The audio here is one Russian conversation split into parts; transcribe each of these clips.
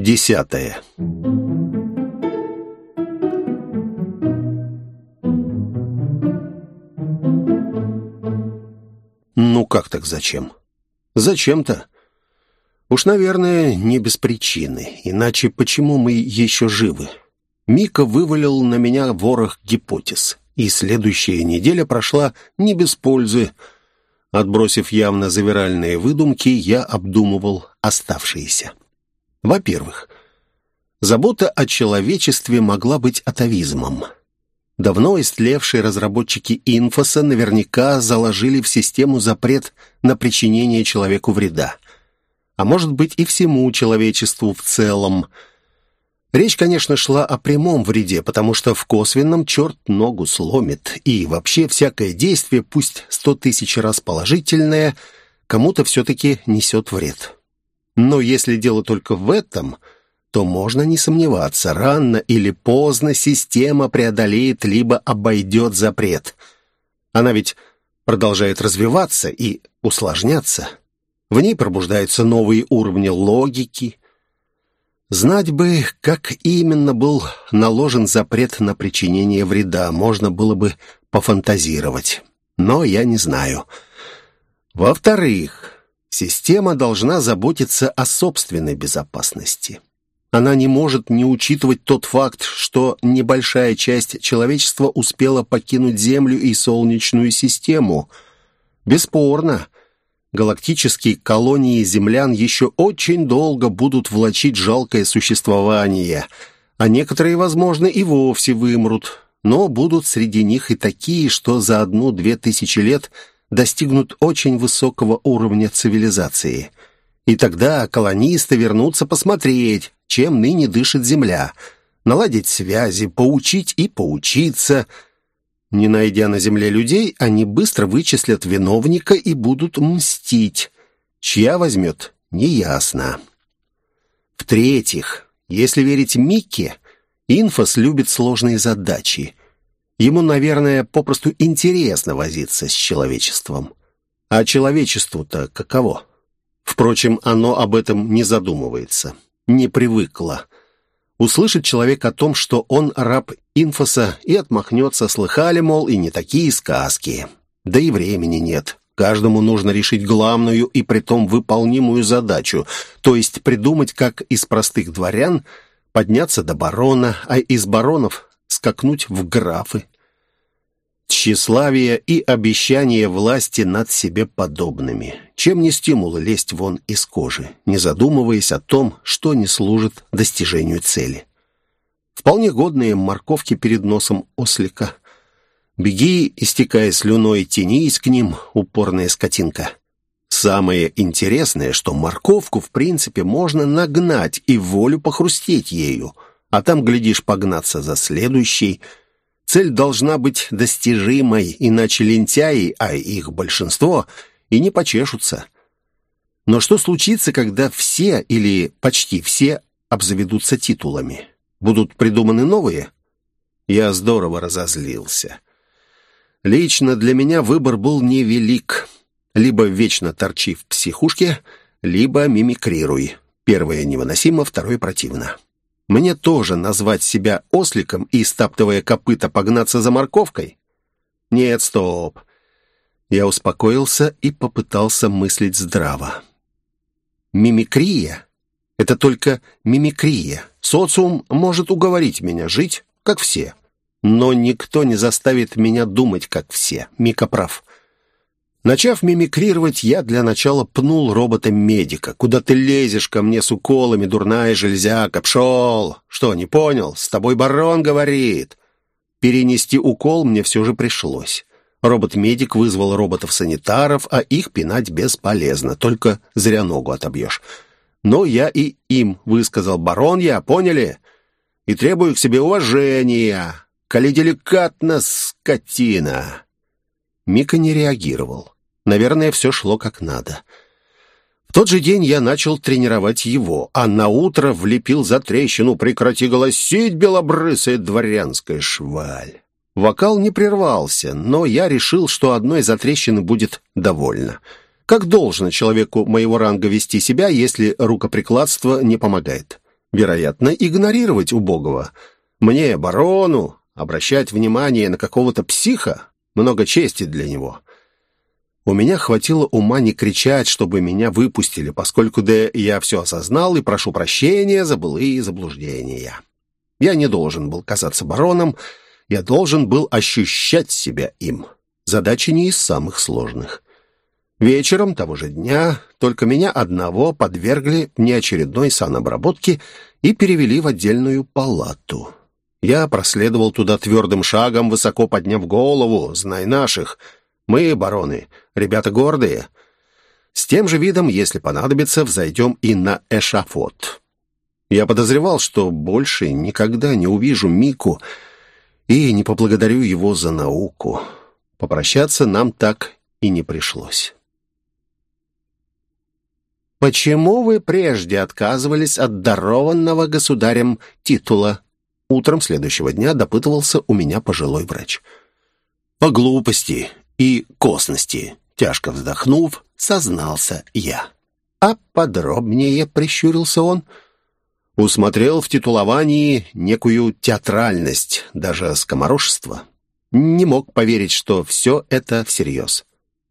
Десятое. Ну как так зачем? Зачем-то? Уж, наверное, не без причины. Иначе почему мы еще живы? Мика вывалил на меня ворох гипотез. И следующая неделя прошла не без пользы. Отбросив явно завиральные выдумки, я обдумывал оставшиеся. Во-первых, забота о человечестве могла быть атовизмом. Давно истлевшие разработчики инфоса наверняка заложили в систему запрет на причинение человеку вреда. А может быть и всему человечеству в целом. Речь, конечно, шла о прямом вреде, потому что в косвенном черт ногу сломит. И вообще всякое действие, пусть сто тысяч раз положительное, кому-то все-таки несет вред. Но если дело только в этом – то можно не сомневаться, рано или поздно система преодолеет либо обойдет запрет. Она ведь продолжает развиваться и усложняться. В ней пробуждаются новые уровни логики. Знать бы, как именно был наложен запрет на причинение вреда, можно было бы пофантазировать. Но я не знаю. Во-вторых, система должна заботиться о собственной безопасности. Она не может не учитывать тот факт, что небольшая часть человечества успела покинуть Землю и Солнечную систему. Бесспорно, галактические колонии землян еще очень долго будут влачить жалкое существование, а некоторые, возможно, и вовсе вымрут, но будут среди них и такие, что за одну-две тысячи лет достигнут очень высокого уровня цивилизации – и тогда колонисты вернутся посмотреть, чем ныне дышит Земля, наладить связи, поучить и поучиться. Не найдя на Земле людей, они быстро вычислят виновника и будут мстить. Чья возьмет, неясно. В-третьих, если верить Микке, Инфос любит сложные задачи. Ему, наверное, попросту интересно возиться с человечеством. А человечеству-то каково? Впрочем, оно об этом не задумывается, не привыкло. Услышит человек о том, что он раб инфоса, и отмахнется, слыхали, мол, и не такие сказки. Да и времени нет. Каждому нужно решить главную и притом выполнимую задачу, то есть придумать, как из простых дворян подняться до барона, а из баронов скакнуть в графы тщеславие и обещание власти над себе подобными. Чем не стимул лезть вон из кожи, не задумываясь о том, что не служит достижению цели. Вполне годные морковки перед носом ослика. Беги, истекая слюной, тянись к ним, упорная скотинка. Самое интересное, что морковку, в принципе, можно нагнать и волю похрустеть ею, а там, глядишь, погнаться за следующей – Цель должна быть достижимой, иначе лентяи, а их большинство, и не почешутся. Но что случится, когда все или почти все обзаведутся титулами? Будут придуманы новые? Я здорово разозлился. Лично для меня выбор был невелик. Либо вечно торчи в психушке, либо мимикрируй. Первое невыносимо, второе противно. Мне тоже назвать себя осликом и, стаптывая копыта, погнаться за морковкой? Нет, стоп. Я успокоился и попытался мыслить здраво. Мимикрия — это только мимикрия. Социум может уговорить меня жить, как все. Но никто не заставит меня думать, как все. Мика прав. Начав мимикрировать, я для начала пнул робота-медика. «Куда ты лезешь ко мне с уколами, дурная железяка? Пшел! Что, не понял? С тобой барон говорит!» Перенести укол мне все же пришлось. Робот-медик вызвал роботов-санитаров, а их пинать бесполезно, только зря ногу отобьешь. Но я и им высказал «барон я», поняли? И требую к себе уважения. Коли деликатно, скотина. Мика не реагировал. Наверное, все шло как надо. В тот же день я начал тренировать его, а на утро влепил за трещину «Прекрати голосить, белобрысая дворянская шваль». Вокал не прервался, но я решил, что одной затрещины будет довольно. Как должно человеку моего ранга вести себя, если рукоприкладство не помогает? вероятно, игнорировать убогого. Мне, барону, обращать внимание на какого-то психа, много чести для него. У меня хватило ума не кричать, чтобы меня выпустили, поскольку да я все осознал и прошу прощения за былые заблуждения. Я не должен был казаться бароном, я должен был ощущать себя им. Задача не из самых сложных. Вечером того же дня только меня одного подвергли неочередной санобработке и перевели в отдельную палату. Я проследовал туда твердым шагом, высоко подняв голову, знай наших — мы, бароны, ребята гордые. С тем же видом, если понадобится, взойдем и на эшафот. Я подозревал, что больше никогда не увижу Мику и не поблагодарю его за науку. Попрощаться нам так и не пришлось. «Почему вы прежде отказывались от дарованного государем титула?» Утром следующего дня допытывался у меня пожилой врач. «По глупости и косности. Тяжко вздохнув, сознался я. А подробнее прищурился он. Усмотрел в титуловании некую театральность, даже скоморошество. Не мог поверить, что все это всерьез.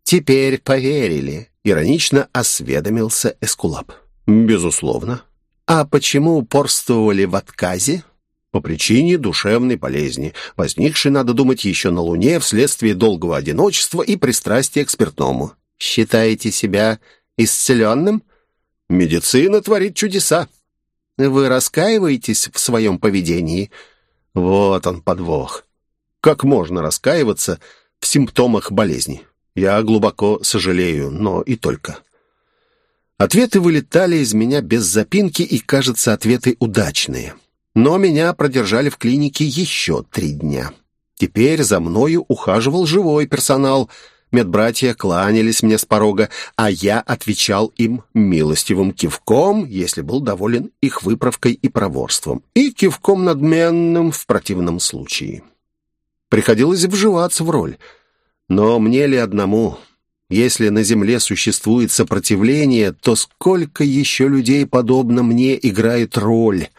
«Теперь поверили», — иронично осведомился Эскулап. «Безусловно». «А почему упорствовали в отказе?» По причине душевной болезни, возникшей, надо думать, еще на Луне вследствие долгого одиночества и пристрастия к спиртному. Считаете себя исцеленным? Медицина творит чудеса. Вы раскаиваетесь в своем поведении? Вот он подвох. Как можно раскаиваться в симптомах болезни? Я глубоко сожалею, но и только. Ответы вылетали из меня без запинки, и, кажется, ответы удачные. Но меня продержали в клинике еще три дня. Теперь за мною ухаживал живой персонал. Медбратья кланялись мне с порога, а я отвечал им милостивым кивком, если был доволен их выправкой и проворством, и кивком надменным в противном случае. Приходилось вживаться в роль. Но мне ли одному? Если на земле существует сопротивление, то сколько еще людей, подобно мне, играет роль —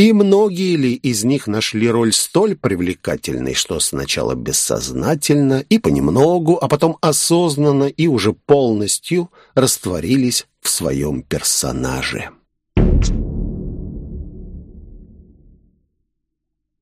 и многие ли из них нашли роль столь привлекательной, что сначала бессознательно и понемногу, а потом осознанно и уже полностью растворились в своем персонаже?